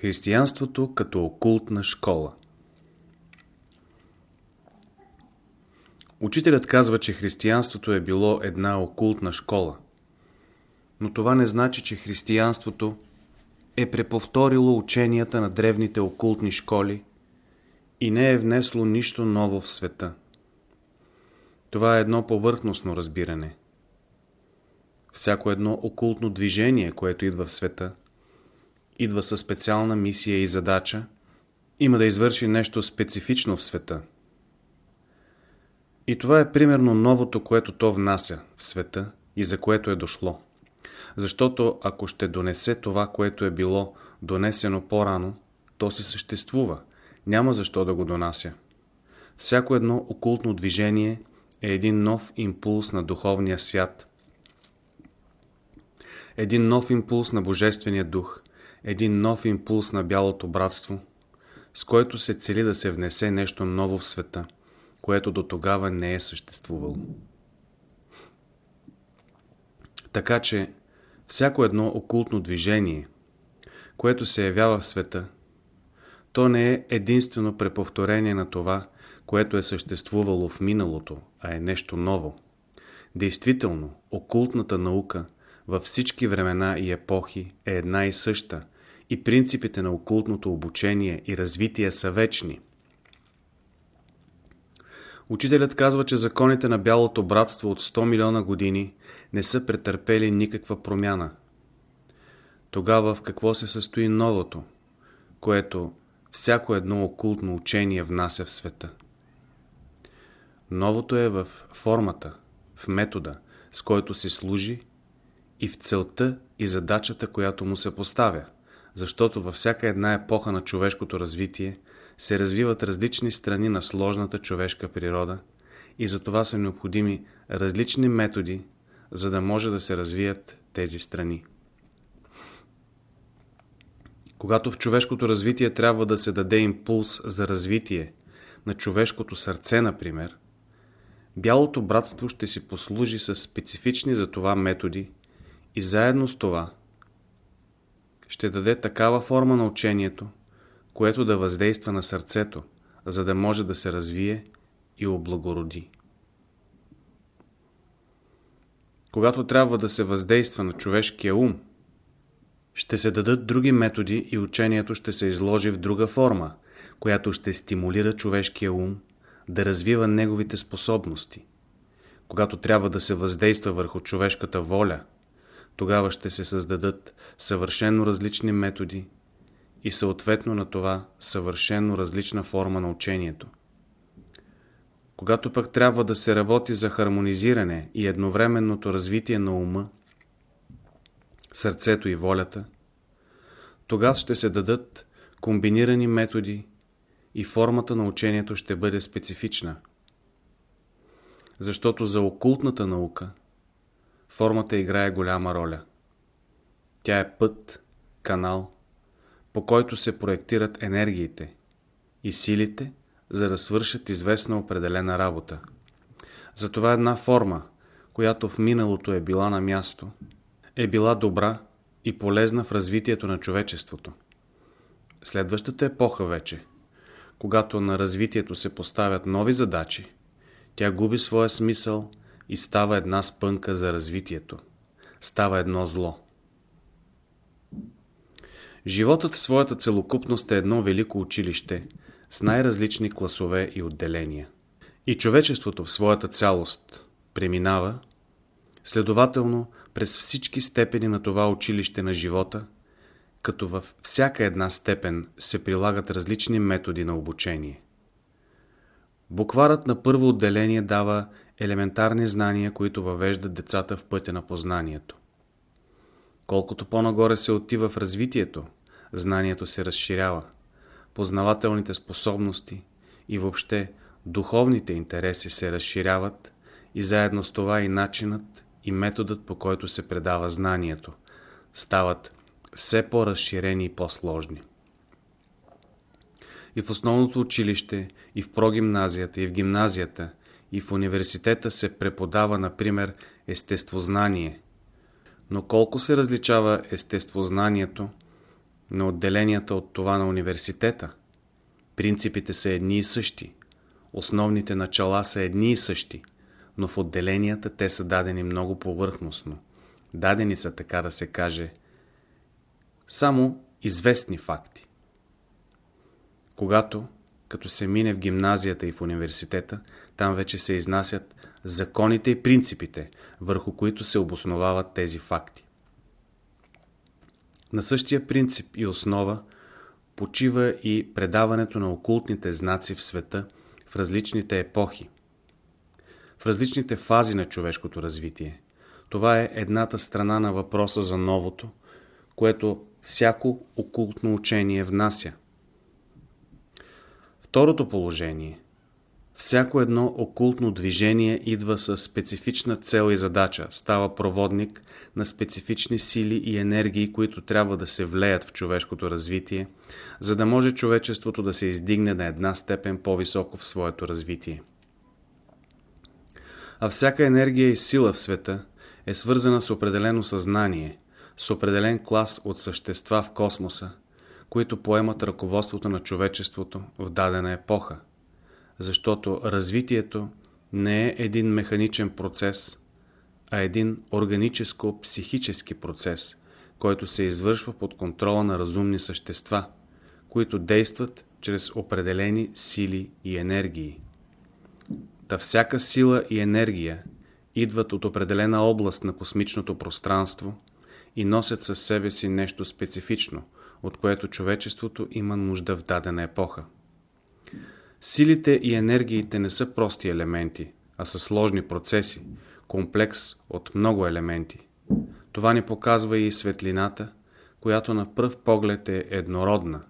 Християнството като окултна школа Учителят казва, че християнството е било една окултна школа. Но това не значи, че християнството е преповторило ученията на древните окултни школи и не е внесло нищо ново в света. Това е едно повърхностно разбиране. Всяко едно окултно движение, което идва в света, идва със специална мисия и задача, има да извърши нещо специфично в света. И това е примерно новото, което то внася в света и за което е дошло. Защото ако ще донесе това, което е било донесено по-рано, то се съществува. Няма защо да го донася. Всяко едно окултно движение е един нов импулс на духовния свят. Един нов импулс на Божествения дух, един нов импулс на бялото братство, с който се цели да се внесе нещо ново в света, което до тогава не е съществувало. Така че всяко едно окултно движение, което се явява в света, то не е единствено преповторение на това, което е съществувало в миналото, а е нещо ново. Действително, окултната наука във всички времена и епохи е една и съща и принципите на окултното обучение и развитие са вечни. Учителят казва, че законите на бялото братство от 100 милиона години не са претърпели никаква промяна. Тогава в какво се състои новото, което всяко едно окултно учение внася в света? Новото е в формата, в метода, с който се служи и в целта и задачата, която му се поставя, защото във всяка една епоха на човешкото развитие се развиват различни страни на сложната човешка природа и за това са необходими различни методи, за да може да се развият тези страни. Когато в човешкото развитие трябва да се даде импулс за развитие на човешкото сърце, например, Бялото братство ще си послужи с специфични за това методи и заедно с това ще даде такава форма на учението, което да въздейства на сърцето, за да може да се развие и облагороди. Когато трябва да се въздейства на човешкия ум, ще се дадат други методи и учението ще се изложи в друга форма, която ще стимулира човешкия ум да развива неговите способности. Когато трябва да се въздейства върху човешката воля, тогава ще се създадат съвършено различни методи и съответно на това съвършено различна форма на учението. Когато пък трябва да се работи за хармонизиране и едновременното развитие на ума, сърцето и волята, тогава ще се дадат комбинирани методи и формата на учението ще бъде специфична. Защото за окултната наука формата играе голяма роля. Тя е път, канал, по който се проектират енергиите и силите, за да свършат известна определена работа. Затова една форма, която в миналото е била на място, е била добра и полезна в развитието на човечеството. Следващата епоха вече, когато на развитието се поставят нови задачи, тя губи своя смисъл и става една спънка за развитието. Става едно зло. Животът в своята целокупност е едно велико училище с най-различни класове и отделения. И човечеството в своята цялост преминава, следователно, през всички степени на това училище на живота – като във всяка една степен се прилагат различни методи на обучение. Букварът на първо отделение дава елементарни знания, които въвеждат децата в пътя на познанието. Колкото по-нагоре се отива в развитието, знанието се разширява, познавателните способности и въобще духовните интереси се разширяват и заедно с това и начинът и методът по който се предава знанието стават все по-разширени и по-сложни. И в основното училище, и в прогимназията, и в гимназията, и в университета се преподава, например, естествознание. Но колко се различава естествознанието на отделенията от това на университета. Принципите са едни и същи. Основните начала са едни и същи, но в отделенията те са дадени много повърхностно. Дадени са, така да се каже, само известни факти. Когато, като се мине в гимназията и в университета, там вече се изнасят законите и принципите, върху които се обосновават тези факти. На същия принцип и основа почива и предаването на окултните знаци в света в различните епохи, в различните фази на човешкото развитие. Това е едната страна на въпроса за новото, което всяко окултно учение внася. Второто положение – Всяко едно окултно движение идва с специфична цел и задача, става проводник на специфични сили и енергии, които трябва да се влеят в човешкото развитие, за да може човечеството да се издигне на една степен по-високо в своето развитие. А всяка енергия и сила в света е свързана с определено съзнание, с определен клас от същества в космоса, които поемат ръководството на човечеството в дадена епоха защото развитието не е един механичен процес, а един органическо-психически процес, който се извършва под контрола на разумни същества, които действат чрез определени сили и енергии. Та всяка сила и енергия идват от определена област на космичното пространство и носят със себе си нещо специфично, от което човечеството има нужда в дадена епоха. Силите и енергиите не са прости елементи, а са сложни процеси, комплекс от много елементи. Това ни показва и светлината, която на пръв поглед е еднородна,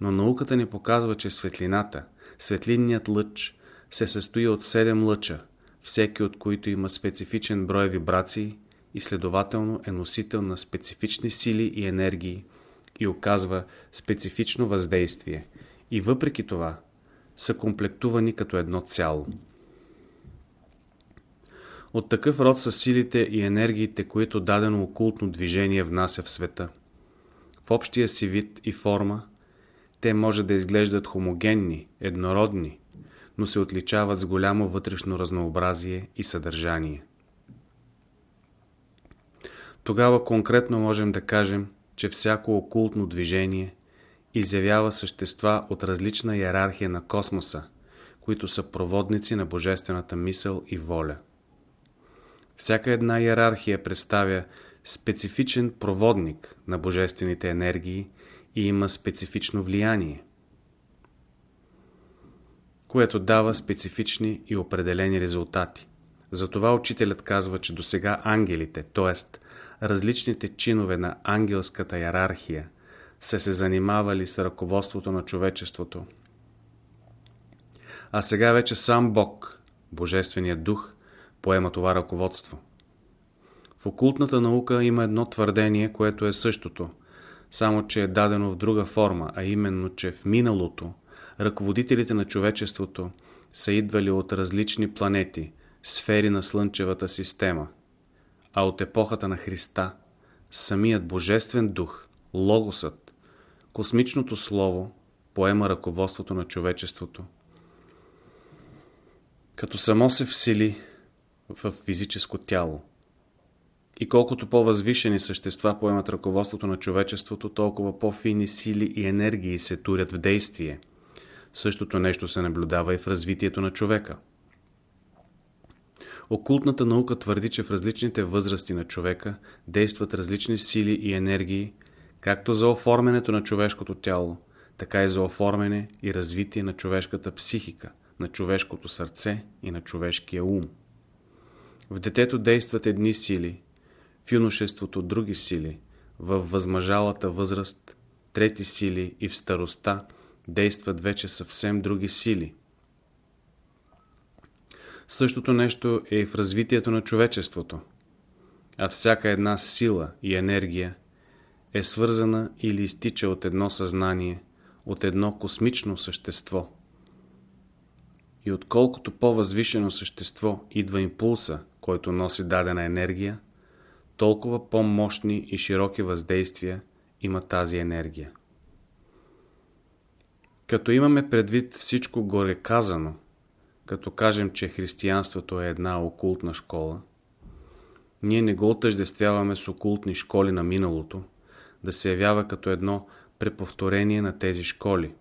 но науката ни показва, че светлината, светлинният лъч, се състои от 7 лъча, всеки от които има специфичен брой вибрации и следователно е носител на специфични сили и енергии и оказва специфично въздействие. И въпреки това, са комплектувани като едно цяло. От такъв род са силите и енергиите, които дадено окултно движение внася в света. В общия си вид и форма те може да изглеждат хомогенни, еднородни, но се отличават с голямо вътрешно разнообразие и съдържание. Тогава конкретно можем да кажем, че всяко окултно движение изявява същества от различна иерархия на космоса, които са проводници на божествената мисъл и воля. Всяка една иерархия представя специфичен проводник на божествените енергии и има специфично влияние, което дава специфични и определени резултати. Затова учителят казва, че до сега ангелите, т.е. различните чинове на ангелската иерархия – са се занимавали с ръководството на човечеството. А сега вече сам Бог, Божественият дух, поема това ръководство. В окултната наука има едно твърдение, което е същото, само че е дадено в друга форма, а именно, че в миналото ръководителите на човечеството са идвали от различни планети, сфери на Слънчевата система, а от епохата на Христа самият Божествен дух, Логосът, Космичното слово поема ръководството на човечеството, като само се всили в физическо тяло. И колкото по-възвишени същества поемат ръководството на човечеството, толкова по-фини сили и енергии се турят в действие. Същото нещо се наблюдава и в развитието на човека. Окултната наука твърди, че в различните възрасти на човека действат различни сили и енергии, както за оформянето на човешкото тяло, така и за оформяне и развитие на човешката психика, на човешкото сърце и на човешкия ум. В детето действат едни сили, в юношеството други сили, в възмъжалата възраст трети сили и в староста действат вече съвсем други сили. Същото нещо е и в развитието на човечеството, а всяка една сила и енергия – е свързана или изтича от едно съзнание, от едно космично същество. И отколкото по-възвишено същество идва импулса, който носи дадена енергия, толкова по-мощни и широки въздействия има тази енергия. Като имаме предвид всичко горе казано, като кажем, че християнството е една окултна школа, ние не го отъждествяваме с окултни школи на миналото, да се явява като едно преповторение на тези школи.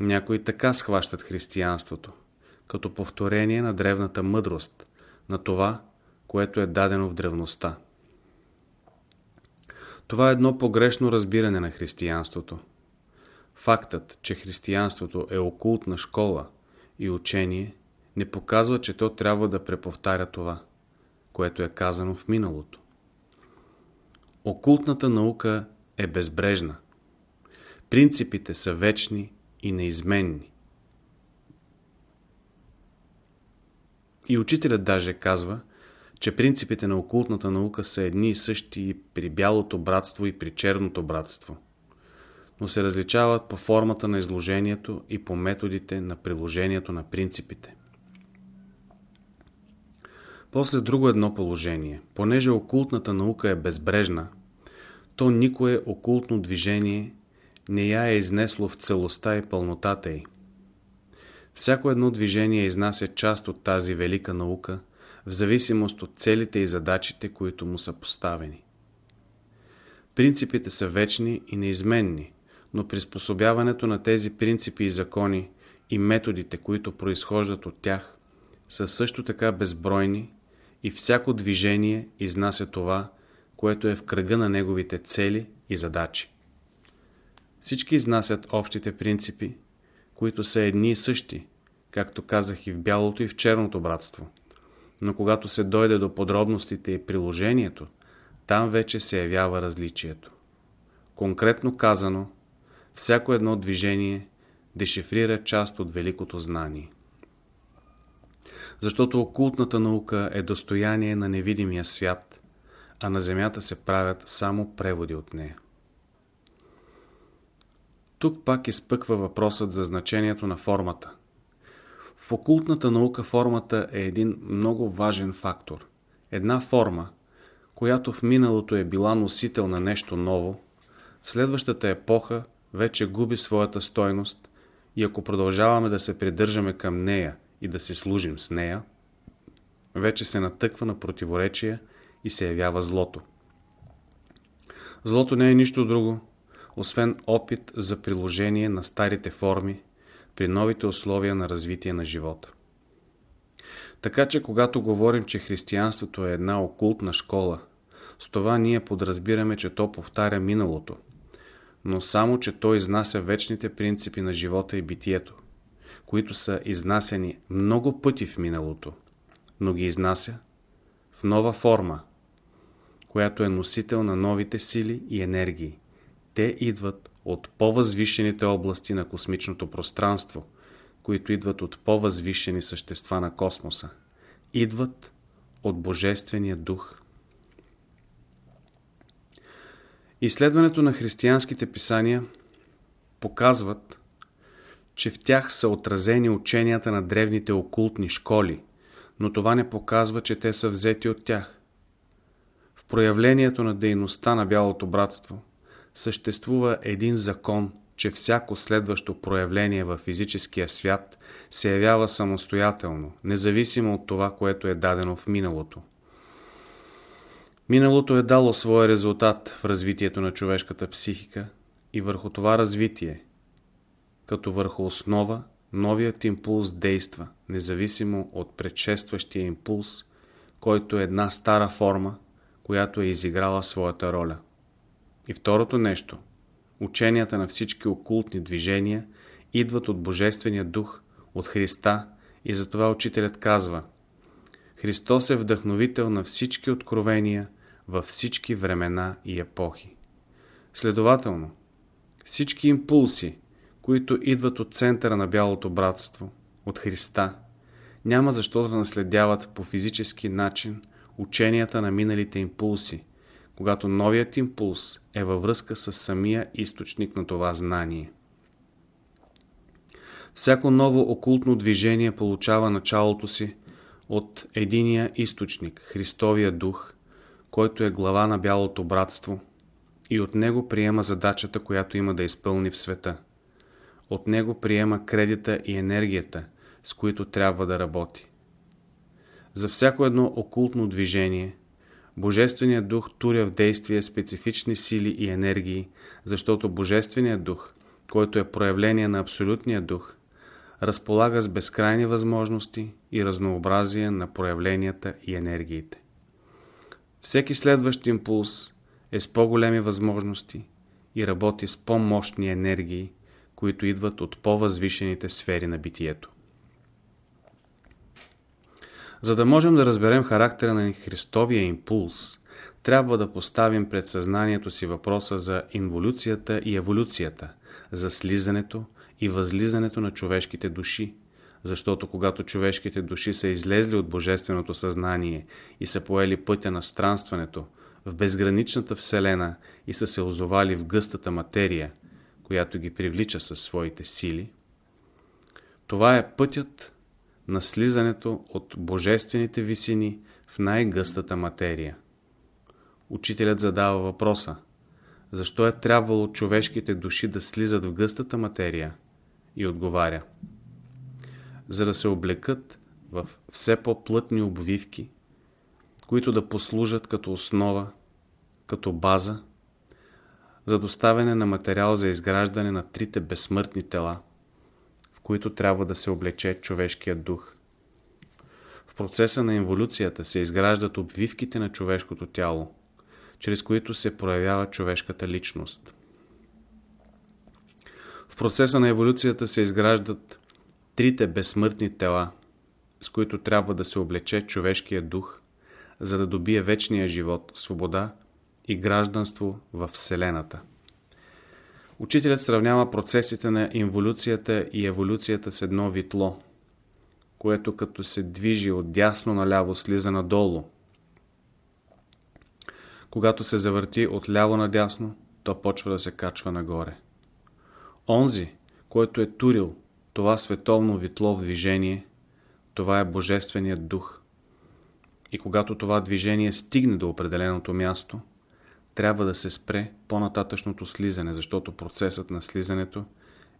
Някои така схващат християнството, като повторение на древната мъдрост, на това, което е дадено в древността. Това е едно погрешно разбиране на християнството. Фактът, че християнството е окултна школа и учение, не показва, че то трябва да преповтаря това, което е казано в миналото. Окултната наука е безбрежна. Принципите са вечни и неизменни. И учителят даже казва, че принципите на окултната наука са едни и същи и при бялото братство и при черното братство, но се различават по формата на изложението и по методите на приложението на принципите. После друго едно положение. Понеже окултната наука е безбрежна, то никое окултно движение не я е изнесло в целостта и пълнотата й. Всяко едно движение изнася част от тази велика наука в зависимост от целите и задачите, които му са поставени. Принципите са вечни и неизменни, но приспособяването на тези принципи и закони и методите, които произхождат от тях, са също така безбройни и всяко движение изнася това, което е в кръга на неговите цели и задачи. Всички изнасят общите принципи, които са едни и същи, както казах и в бялото и в черното братство. Но когато се дойде до подробностите и приложението, там вече се явява различието. Конкретно казано, всяко едно движение дешифрира част от великото знание. Защото окултната наука е достояние на невидимия свят, а на Земята се правят само преводи от нея. Тук пак изпъква въпросът за значението на формата. В окултната наука формата е един много важен фактор. Една форма, която в миналото е била носител на нещо ново, в следващата епоха вече губи своята стойност и ако продължаваме да се придържаме към нея и да се служим с нея, вече се натъква на противоречия и се явява злото. Злото не е нищо друго, освен опит за приложение на старите форми при новите условия на развитие на живота. Така че когато говорим, че християнството е една окултна школа, с това ние подразбираме, че то повтаря миналото, но само, че то изнася вечните принципи на живота и битието, които са изнасяни много пъти в миналото, но ги изнася в нова форма, която е носител на новите сили и енергии. Те идват от по-възвишените области на космичното пространство, които идват от по-възвишени същества на космоса. Идват от Божествения дух. Изследването на християнските писания показват, че в тях са отразени ученията на древните окултни школи, но това не показва, че те са взети от тях. В проявлението на дейността на Бялото братство съществува един закон, че всяко следващо проявление в физическия свят се явява самостоятелно, независимо от това, което е дадено в миналото. Миналото е дало своя резултат в развитието на човешката психика и върху това развитие, като върху основа, новият импулс действа, независимо от предшестващия импулс, който е една стара форма, която е изиграла своята роля. И второто нещо, ученията на всички окултни движения идват от Божествения дух, от Христа и затова учителят казва Христос е вдъхновител на всички откровения във всички времена и епохи. Следователно, всички импулси, които идват от центъра на Бялото братство, от Христа, няма защо да наследяват по физически начин ученията на миналите импулси, когато новият импулс е във връзка с самия източник на това знание. Всяко ново окултно движение получава началото си от единия източник, Христовия дух, който е глава на Бялото братство и от него приема задачата, която има да изпълни в света. от него приема кредита и енергията, с които трябва да работи. За всяко едно окултно движение, Божественият дух туря в действие специфични сили и енергии, защото Божественият дух, който е проявление на Абсолютния дух, разполага с безкрайни възможности и разнообразие на проявленията и енергиите. Всеки следващ импулс е с по-големи възможности и работи с по-мощни енергии, които идват от по-възвишените сфери на битието. За да можем да разберем характера на Христовия импулс, трябва да поставим пред съзнанието си въпроса за инволюцията и еволюцията, за слизането и възлизането на човешките души, защото когато човешките души са излезли от Божественото съзнание и са поели пътя на странстването в безграничната Вселена и са се озовали в гъстата материя, която ги привлича със своите сили, това е пътят на слизането от божествените висини в най-гъстата материя. Учителят задава въпроса защо е трябвало човешките души да слизат в гъстата материя и отговаря за да се облекат в все по-плътни обвивки, които да послужат като основа, като база, за доставяне на материал за изграждане на трите безсмъртни тела, в които трябва да се облече човешкият дух. В процеса на инволюцията се изграждат обвивките на човешкото тяло, чрез които се проявява човешката личност. В процеса на еволюцията се изграждат трите безсмъртни тела, с които трябва да се облече човешкия дух, за да добие вечния живот, свобода и гражданство в Вселената. Учителят сравнява процесите на инволюцията и еволюцията с едно витло, което като се движи от дясно наляво слиза надолу. Когато се завърти от ляво надясно, то почва да се качва нагоре. Онзи, който е турил това световно витло в движение, това е Божественият дух. И когато това движение стигне до определеното място, трябва да се спре по-нататъчното слизане, защото процесът на слизането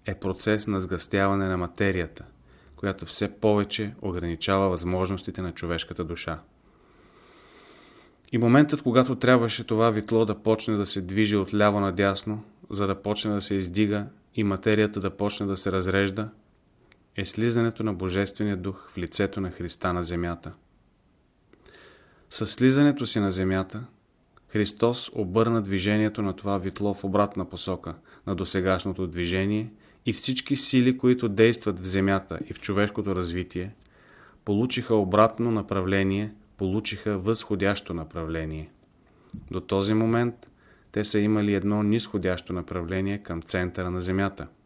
е процес на сгъстяване на материята, която все повече ограничава възможностите на човешката душа. И моментът, когато трябваше това витло да почне да се движи от ляво надясно, за да почне да се издига и материята да почне да се разрежда, е слизането на Божествения дух в лицето на Христа на земята. С слизането си на земята, Христос обърна движението на това витло в обратна посока на досегашното движение и всички сили, които действат в земята и в човешкото развитие, получиха обратно направление, получиха възходящо направление. До този момент те са имали едно нисходящо направление към центъра на земята –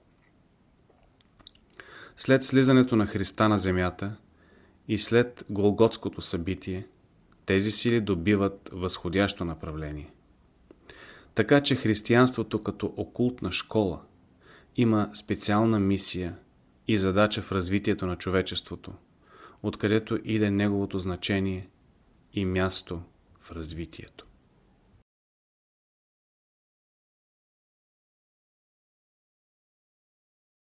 след слизането на Христа на земята и след Голготското събитие, тези сили добиват възходящо направление. Така че християнството като окултна школа има специална мисия и задача в развитието на човечеството, откъдето иде неговото значение и място в развитието.